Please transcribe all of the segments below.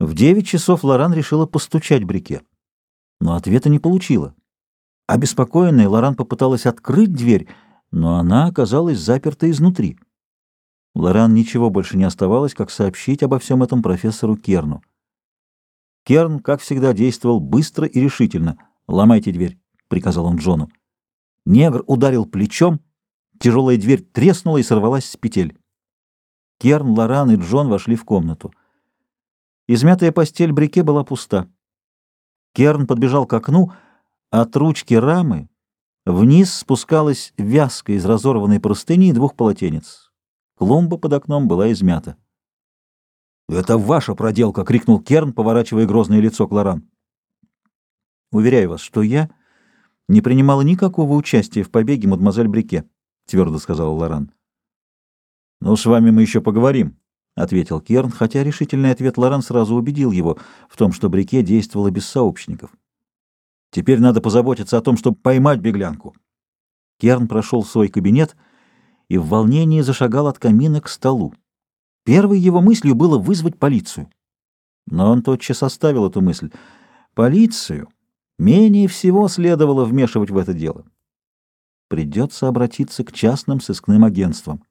В девять часов Лоран решила постучать Брике, но ответа не получила. Обеспокоенная, Лоран попыталась открыть дверь, но она оказалась заперта изнутри. Лоран ничего больше не оставалось, как сообщить обо всем этом профессору Керну. Керн, как всегда, действовал быстро и решительно. «Ломайте дверь», — приказал он Джону. Негр ударил плечом, тяжелая дверь треснула и сорвалась с петель. Керн, Лоран и Джон вошли в комнату. Измятая постель Брике была пуста. Керн подбежал к окну, от ручки рамы вниз спускалась вязка из разорванной простыни и двух полотенец. Клумба под окном была измята. «Это ваша проделка!» — крикнул Керн, поворачивая грозное лицо к Лоран. «Уверяю вас, что я не принимала никакого участия в побеге мадемуазель Брике», — твердо сказала Лоран. «Ну, с вами мы еще поговорим», — ответил Керн, хотя решительный ответ Лоран сразу убедил его в том, что Брике действовала без сообщников. «Теперь надо позаботиться о том, чтобы поймать беглянку». Керн прошел в свой кабинет и в волнении зашагал от камина к столу. Первой его мыслью было вызвать полицию. Но он тотчас оставил эту мысль. Полицию менее всего следовало вмешивать в это дело. Придется обратиться к частным сыскным агентствам.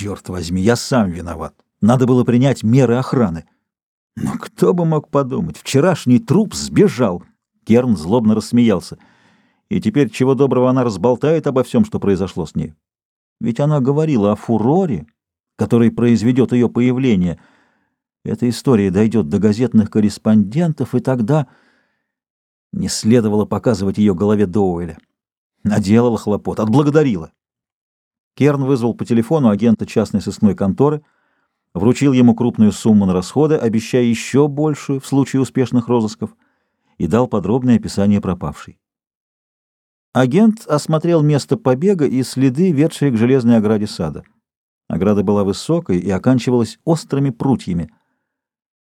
Черт возьми, я сам виноват. Надо было принять меры охраны. Но кто бы мог подумать, вчерашний труп сбежал. Керн злобно рассмеялся. И теперь чего доброго она разболтает обо всем, что произошло с ней. Ведь она говорила о фуроре, который произведет ее появление. Эта история дойдет до газетных корреспондентов, и тогда не следовало показывать ее голове Доуэля. Наделала хлопот, отблагодарила. Керн вызвал по телефону агента частной сыскной конторы, вручил ему крупную сумму на расходы, обещая еще большую в случае успешных розысков, и дал подробное описание пропавшей. Агент осмотрел место побега и следы, ведшие к железной ограде сада. Ограда была высокой и оканчивалась острыми прутьями.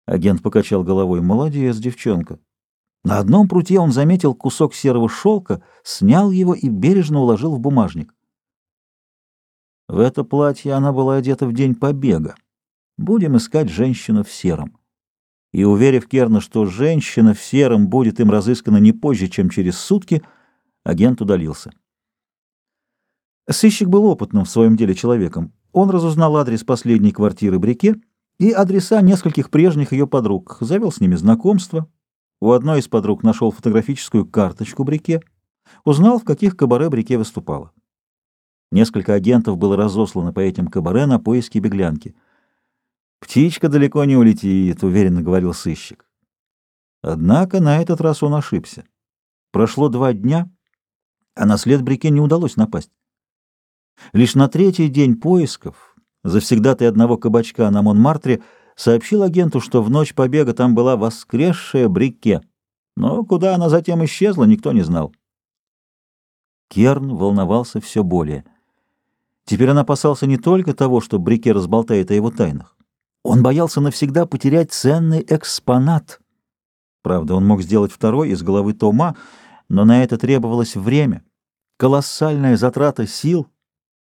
Агент покачал головой. «Молодец, девчонка». На одном пруте он заметил кусок серого шелка, снял его и бережно уложил в бумажник. В это платье она была одета в день побега. Будем искать женщину в сером. И, уверив Керна, что женщина в сером будет им разыскана не позже, чем через сутки, агент удалился. Сыщик был опытным в своем деле человеком. Он разузнал адрес последней квартиры Брике и адреса нескольких прежних ее подруг, завел с ними знакомство. У одной из подруг нашел фотографическую карточку Брике, узнал, в каких кабаре Брике выступала. Несколько агентов было разослано по этим кабаре на поиски беглянки. «Птичка далеко не улетит», — уверенно говорил сыщик. Однако на этот раз он ошибся. Прошло два дня, а на след Брике не удалось напасть. Лишь на третий день поисков завсегдатый одного кабачка на Монмартре сообщил агенту, что в ночь побега там была воскресшая Брике, но куда она затем исчезла, никто не знал. Керн волновался все более. Теперь он опасался не только того, что Брике разболтает о его тайнах. Он боялся навсегда потерять ценный экспонат. Правда, он мог сделать второй из головы Тома, но на это требовалось время, колоссальная затрата сил,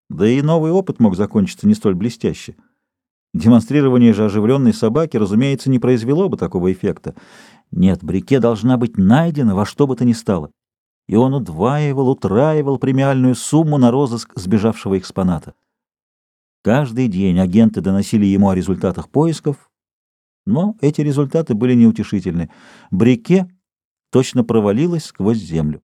да и новый опыт мог закончиться не столь блестяще. Демонстрирование же оживленной собаки, разумеется, не произвело бы такого эффекта. Нет, Брике должна быть найдена во что бы то ни стало и он удваивал, утраивал премиальную сумму на розыск сбежавшего экспоната. Каждый день агенты доносили ему о результатах поисков, но эти результаты были неутешительны. Брике точно провалилась сквозь землю.